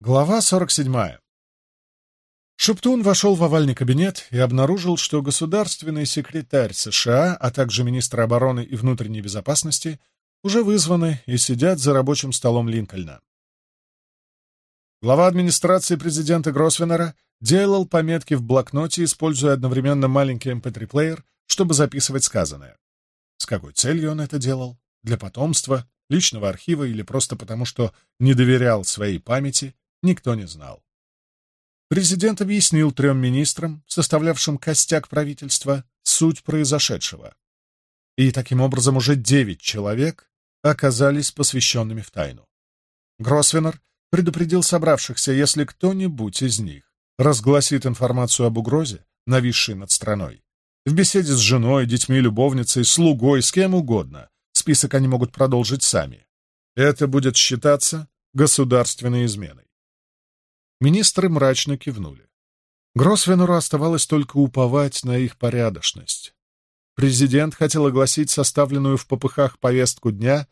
Глава 47. Шептун вошел в овальный кабинет и обнаружил, что государственный секретарь США, а также министр обороны и внутренней безопасности уже вызваны и сидят за рабочим столом Линкольна. Глава администрации президента Гросвеннера делал пометки в блокноте, используя одновременно маленький эм mp3-плеер, чтобы записывать сказанное. С какой целью он это делал? Для потомства, личного архива или просто потому, что не доверял своей памяти, никто не знал. Президент объяснил трем министрам, составлявшим костяк правительства, суть произошедшего. И таким образом уже девять человек оказались посвященными в тайну. Гросвеннер предупредил собравшихся, если кто-нибудь из них разгласит информацию об угрозе, нависшей над страной. В беседе с женой, детьми, любовницей, слугой, с кем угодно. Список они могут продолжить сами. Это будет считаться государственной изменой. Министры мрачно кивнули. Гросвенору оставалось только уповать на их порядочность. Президент хотел огласить составленную в попыхах повестку дня,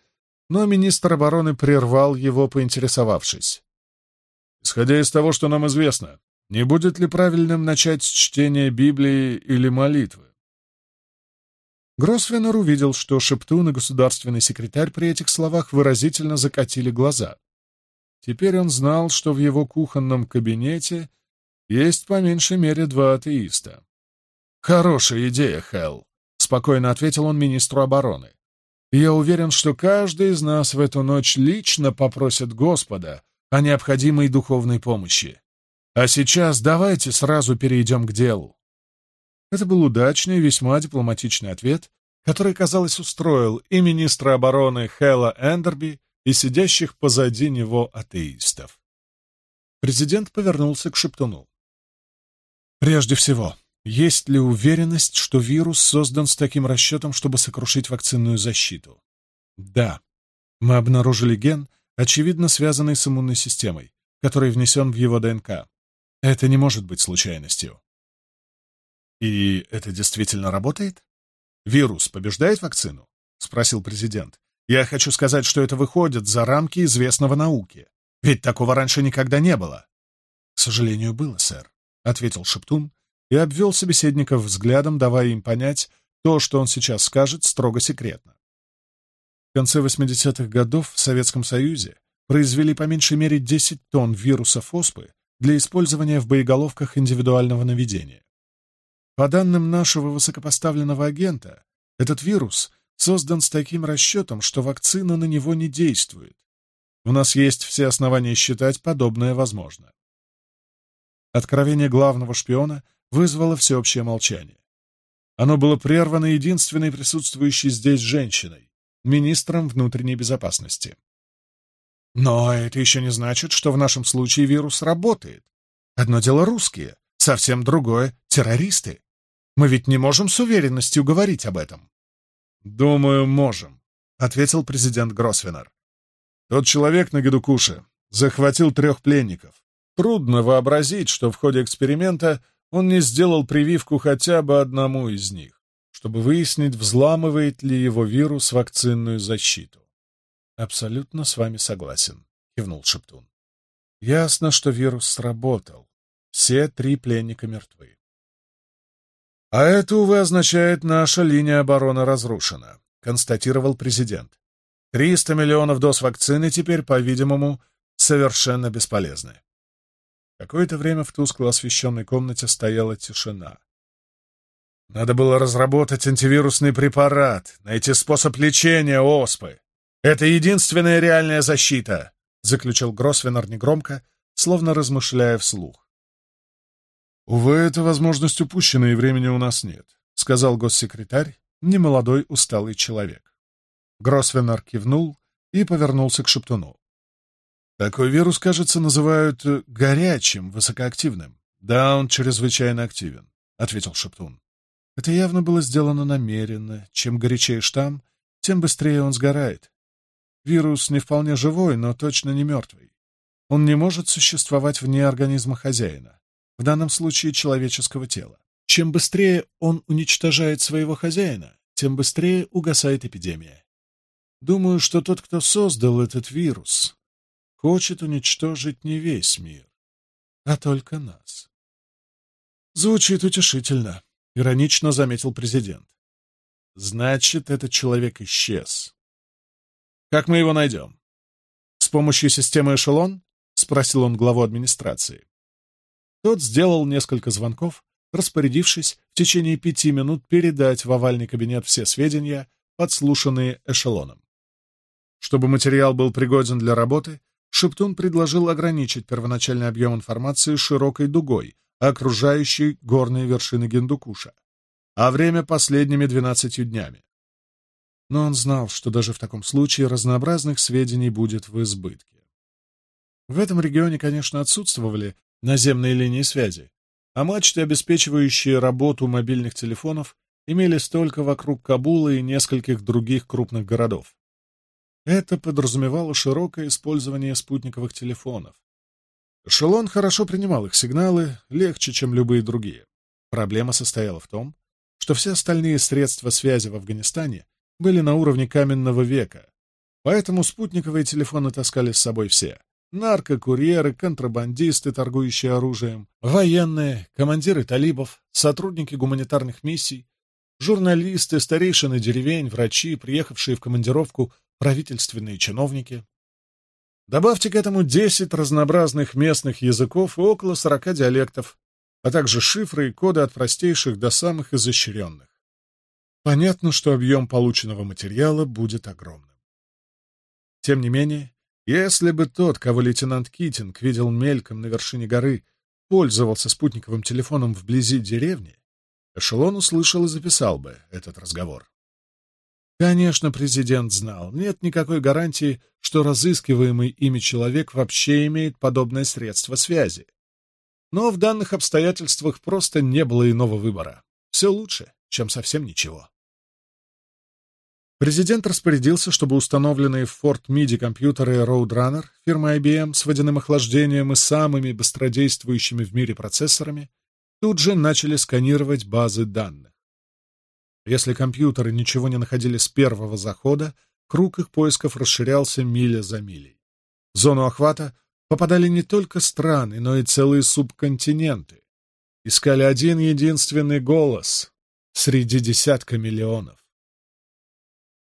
но министр обороны прервал его, поинтересовавшись. «Исходя из того, что нам известно, не будет ли правильным начать с чтения Библии или молитвы?» Гросвенор увидел, что Шептун и государственный секретарь при этих словах выразительно закатили глаза. Теперь он знал, что в его кухонном кабинете есть по меньшей мере два атеиста. «Хорошая идея, Хэл, — спокойно ответил он министру обороны. «Я уверен, что каждый из нас в эту ночь лично попросит Господа о необходимой духовной помощи. А сейчас давайте сразу перейдем к делу». Это был удачный весьма дипломатичный ответ, который, казалось, устроил и министра обороны Хэла Эндерби, и сидящих позади него атеистов. Президент повернулся к Шептуну. «Прежде всего, есть ли уверенность, что вирус создан с таким расчетом, чтобы сокрушить вакцинную защиту? Да. Мы обнаружили ген, очевидно связанный с иммунной системой, который внесен в его ДНК. Это не может быть случайностью. И это действительно работает? Вирус побеждает вакцину? Спросил президент. Я хочу сказать, что это выходит за рамки известного науки. Ведь такого раньше никогда не было. К сожалению, было, сэр, — ответил Шептун и обвел собеседников взглядом, давая им понять то, что он сейчас скажет, строго секретно. В конце 80-х годов в Советском Союзе произвели по меньшей мере 10 тонн вирусов оспы для использования в боеголовках индивидуального наведения. По данным нашего высокопоставленного агента, этот вирус — создан с таким расчетом, что вакцина на него не действует. У нас есть все основания считать подобное возможно. Откровение главного шпиона вызвало всеобщее молчание. Оно было прервано единственной присутствующей здесь женщиной, министром внутренней безопасности. Но это еще не значит, что в нашем случае вирус работает. Одно дело русские, совсем другое — террористы. Мы ведь не можем с уверенностью говорить об этом. «Думаю, можем», — ответил президент Гросвеннер. «Тот человек на Гедукуше захватил трех пленников. Трудно вообразить, что в ходе эксперимента он не сделал прививку хотя бы одному из них, чтобы выяснить, взламывает ли его вирус вакцинную защиту. «Абсолютно с вами согласен», — кивнул Шептун. «Ясно, что вирус сработал. Все три пленника мертвы. А это, увы, означает, наша линия обороны разрушена, констатировал президент. 300 миллионов доз вакцины теперь, по-видимому, совершенно бесполезны. Какое-то время в тускло освещенной комнате стояла тишина. Надо было разработать антивирусный препарат, найти способ лечения оспы. Это единственная реальная защита, заключил Гросвенор негромко, словно размышляя вслух. «Увы, эта возможность упущена, и времени у нас нет», — сказал госсекретарь, немолодой усталый человек. Гросвеннер кивнул и повернулся к Шептуну. «Такой вирус, кажется, называют э, горячим, высокоактивным. Да, он чрезвычайно активен», — ответил Шептун. Это явно было сделано намеренно. Чем горячее штамм, тем быстрее он сгорает. Вирус не вполне живой, но точно не мертвый. Он не может существовать вне организма хозяина в данном случае человеческого тела. Чем быстрее он уничтожает своего хозяина, тем быстрее угасает эпидемия. Думаю, что тот, кто создал этот вирус, хочет уничтожить не весь мир, а только нас. Звучит утешительно, иронично заметил президент. Значит, этот человек исчез. Как мы его найдем? С помощью системы эшелон? Спросил он главу администрации. Тот сделал несколько звонков, распорядившись в течение пяти минут передать в овальный кабинет все сведения, подслушанные эшелоном. Чтобы материал был пригоден для работы, Шептун предложил ограничить первоначальный объем информации широкой дугой, окружающей горные вершины Гендукуша, а время последними двенадцатью днями. Но он знал, что даже в таком случае разнообразных сведений будет в избытке. В этом регионе, конечно, отсутствовали наземной линии связи, а мачты, обеспечивающие работу мобильных телефонов, имелись только вокруг Кабула и нескольких других крупных городов. Это подразумевало широкое использование спутниковых телефонов. Эшелон хорошо принимал их сигналы, легче, чем любые другие. Проблема состояла в том, что все остальные средства связи в Афганистане были на уровне каменного века, поэтому спутниковые телефоны таскали с собой все наркокурьеры, контрабандисты, торгующие оружием, военные, командиры талибов, сотрудники гуманитарных миссий, журналисты, старейшины деревень, врачи, приехавшие в командировку, правительственные чиновники. Добавьте к этому 10 разнообразных местных языков и около 40 диалектов, а также шифры и коды от простейших до самых изощренных. Понятно, что объем полученного материала будет огромным. Тем не менее, если бы тот, кого лейтенант Китинг видел мельком на вершине горы, пользовался спутниковым телефоном вблизи деревни, эшелон услышал и записал бы этот разговор. Конечно, президент знал, нет никакой гарантии, что разыскиваемый ими человек вообще имеет подобное средство связи. Но в данных обстоятельствах просто не было иного выбора. Все лучше, чем совсем ничего. Президент распорядился, чтобы установленные в Форт Миди компьютеры Roadrunner фирмы IBM с водяным охлаждением и самыми быстродействующими в мире процессорами тут же начали сканировать базы данных. Если компьютеры ничего не находили с первого захода, круг их поисков расширялся миля за милей. В зону охвата попадали не только страны, но и целые субконтиненты. Искали один единственный голос среди десятка миллионов.